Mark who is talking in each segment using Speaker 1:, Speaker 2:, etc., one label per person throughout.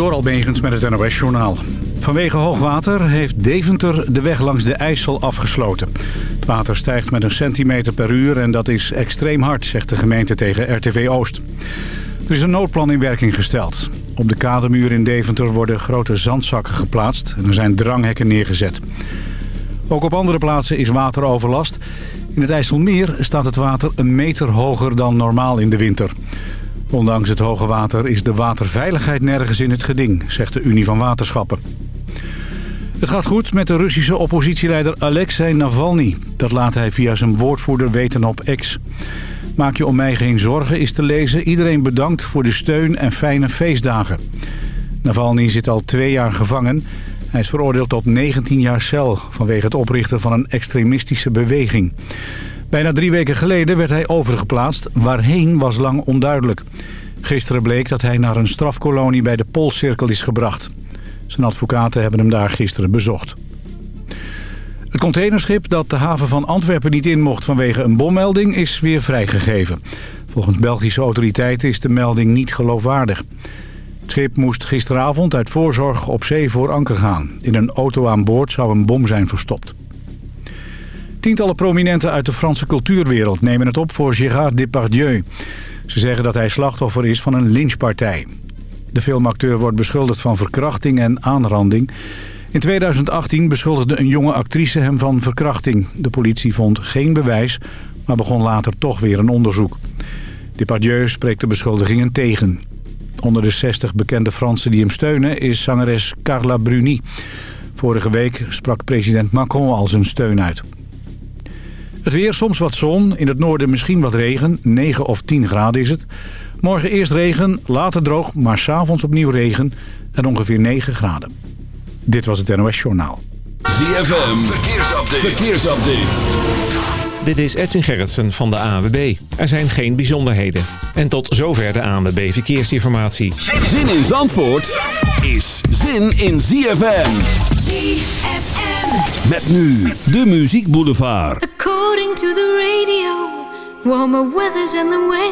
Speaker 1: Door Albegens met het NOS-journaal. Vanwege hoogwater heeft Deventer de weg langs de IJssel afgesloten. Het water stijgt met een centimeter per uur en dat is extreem hard, zegt de gemeente tegen RTV Oost. Er is een noodplan in werking gesteld. Op de kademuur in Deventer worden grote zandzakken geplaatst en er zijn dranghekken neergezet. Ook op andere plaatsen is wateroverlast. In het IJsselmeer staat het water een meter hoger dan normaal in de winter. Ondanks het hoge water is de waterveiligheid nergens in het geding, zegt de Unie van Waterschappen. Het gaat goed met de Russische oppositieleider Alexei Navalny. Dat laat hij via zijn woordvoerder weten op X. Maak je om mij geen zorgen is te lezen. Iedereen bedankt voor de steun en fijne feestdagen. Navalny zit al twee jaar gevangen. Hij is veroordeeld tot 19 jaar cel vanwege het oprichten van een extremistische beweging. Bijna drie weken geleden werd hij overgeplaatst. Waarheen was lang onduidelijk. Gisteren bleek dat hij naar een strafkolonie bij de Poolcirkel is gebracht. Zijn advocaten hebben hem daar gisteren bezocht. Het containerschip dat de haven van Antwerpen niet in mocht vanwege een bommelding is weer vrijgegeven. Volgens Belgische autoriteiten is de melding niet geloofwaardig. Het schip moest gisteravond uit voorzorg op zee voor anker gaan. In een auto aan boord zou een bom zijn verstopt. Tientallen prominenten uit de Franse cultuurwereld nemen het op voor Gérard Depardieu. Ze zeggen dat hij slachtoffer is van een lynchpartij. De filmacteur wordt beschuldigd van verkrachting en aanranding. In 2018 beschuldigde een jonge actrice hem van verkrachting. De politie vond geen bewijs, maar begon later toch weer een onderzoek. Depardieu spreekt de beschuldigingen tegen. Onder de 60 bekende Fransen die hem steunen is zangeres Carla Bruni. Vorige week sprak president Macron al zijn steun uit. Het weer, soms wat zon. In het noorden misschien wat regen. 9 of 10 graden is het. Morgen eerst regen, later droog, maar s'avonds opnieuw regen. En ongeveer 9 graden. Dit was het NOS Journaal.
Speaker 2: ZFM, verkeersupdate. verkeersupdate.
Speaker 3: Dit is Edwin Gerritsen van de ANWB. Er zijn geen bijzonderheden. En tot zover de ANWB Verkeersinformatie.
Speaker 2: Zin in Zandvoort is zin in ZFM.
Speaker 4: ZFM.
Speaker 2: Met nu de Muziek Boulevard.
Speaker 4: According to the radio, warmer weather's in the way.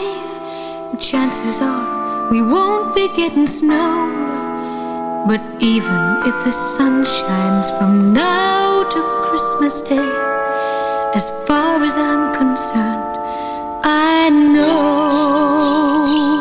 Speaker 4: Chances are we won't be getting snow. But even if the sun shines from now to Christmas Day, as far as I'm concerned, I know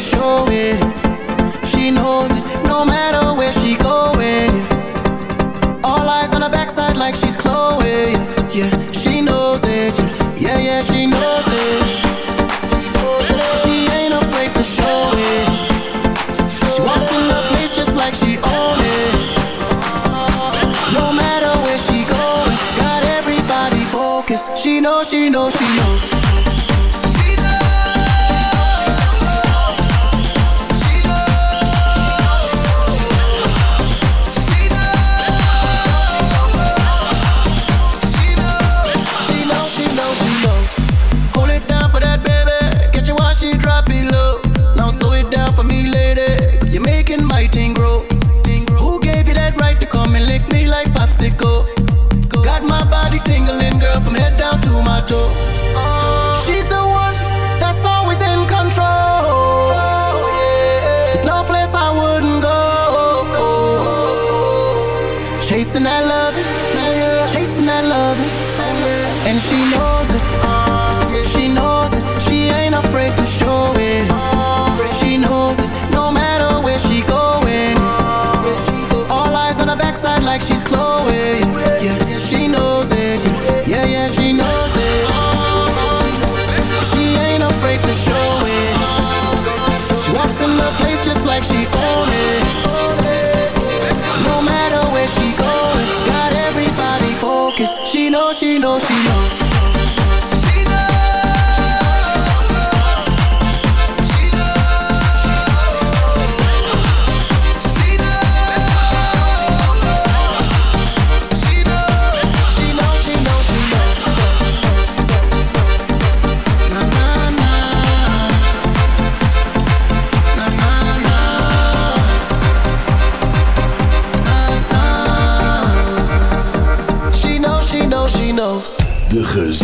Speaker 5: show it. She knows it, no matter where she going. Yeah. All eyes on her backside like she's Chloe. Yeah, yeah. she knows it. Yeah, yeah, yeah she knows it. She, knows ain't afraid to show it. She walks in the place just like she own it. No matter where going, got everybody focused. She knows, she knows, she knows.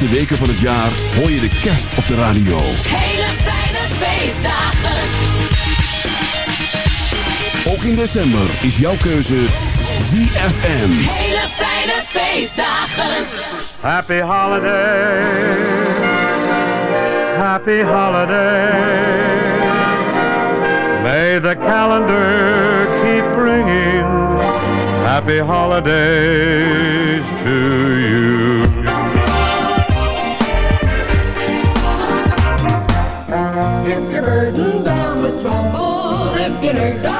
Speaker 2: laatste weken van het jaar hoor je de kerst op de radio.
Speaker 6: Hele fijne feestdagen.
Speaker 2: Ook in december is jouw keuze ZFM.
Speaker 6: Hele fijne feestdagen.
Speaker 7: Happy holiday. Happy holiday. May the calendar keep bringing happy holidays to you.
Speaker 2: Amsterdam.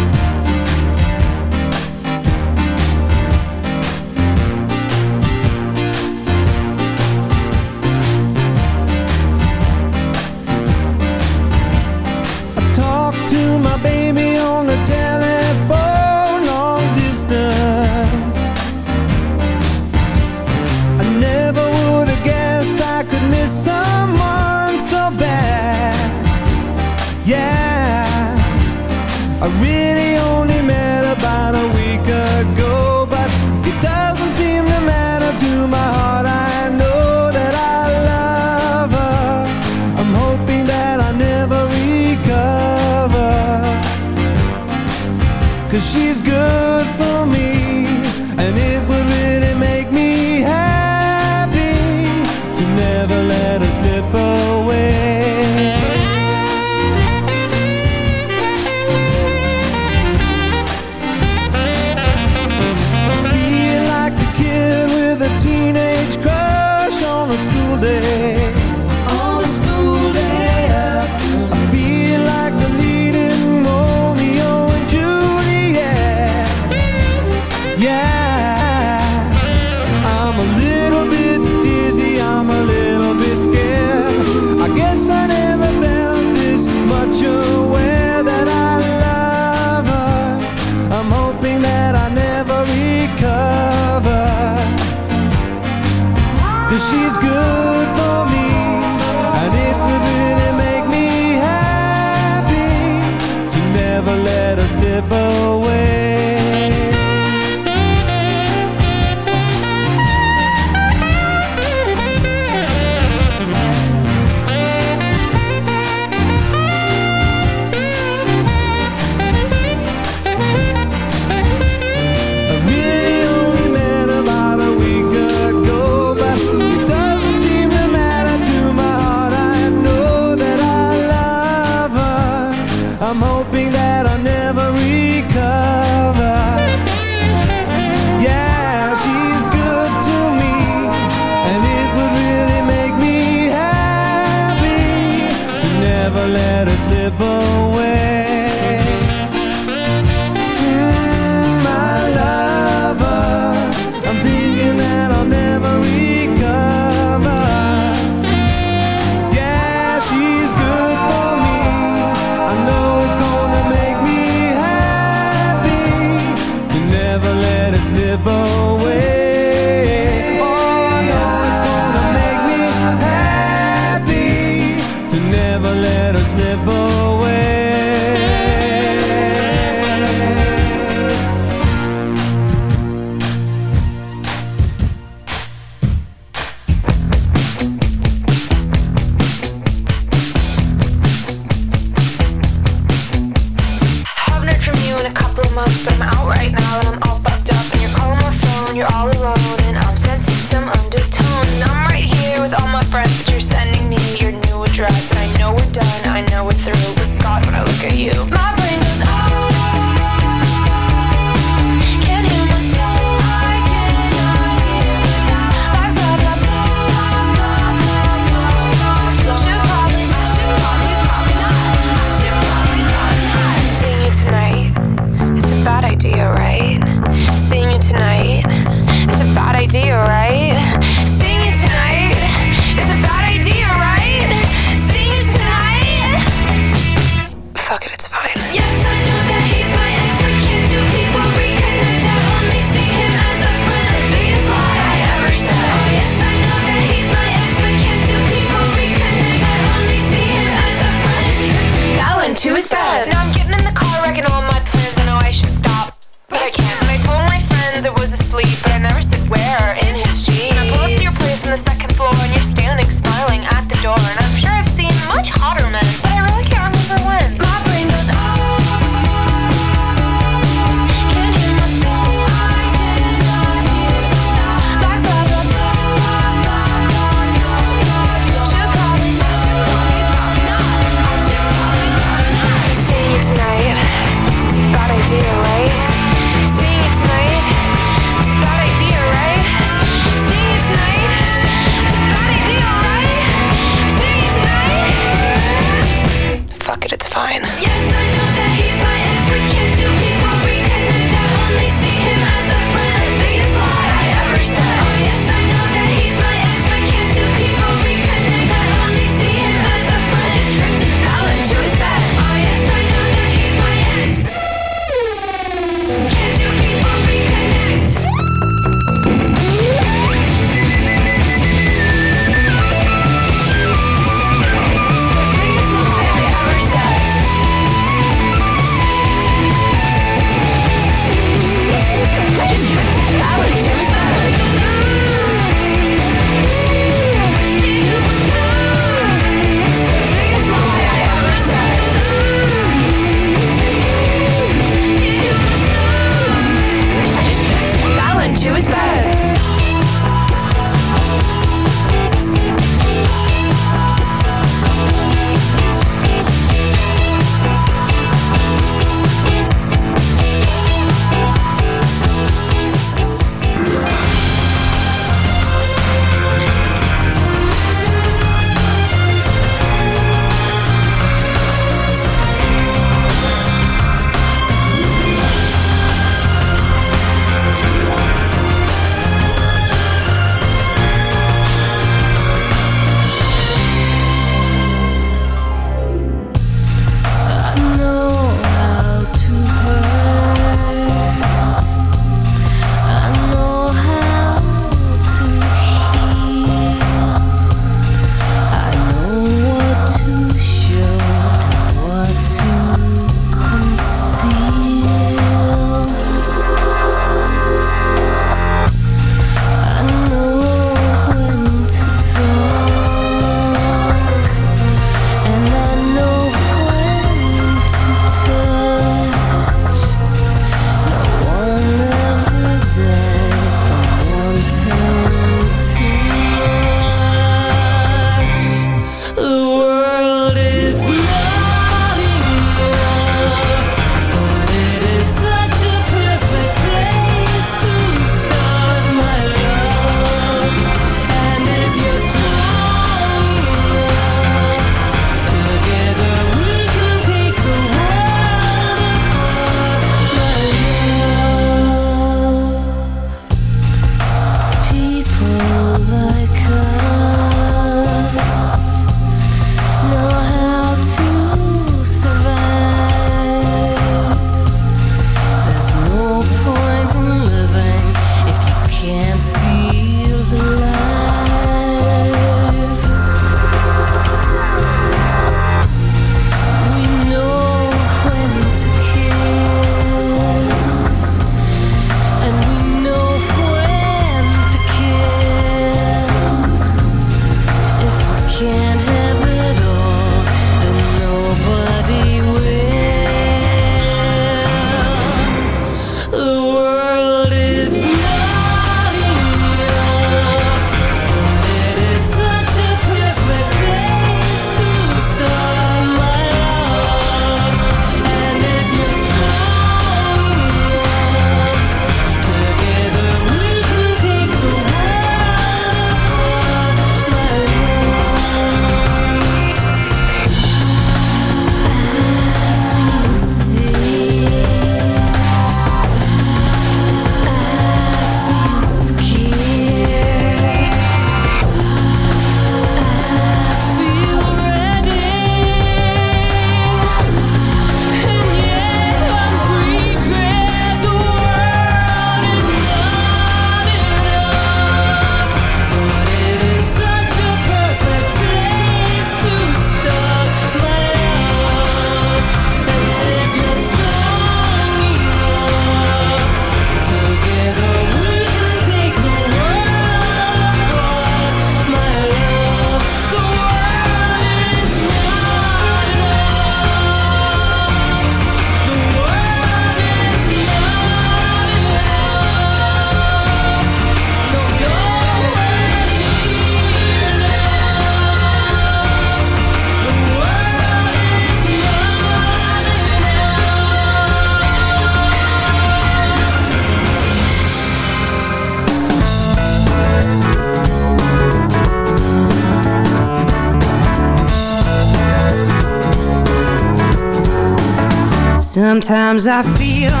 Speaker 8: Sometimes I feel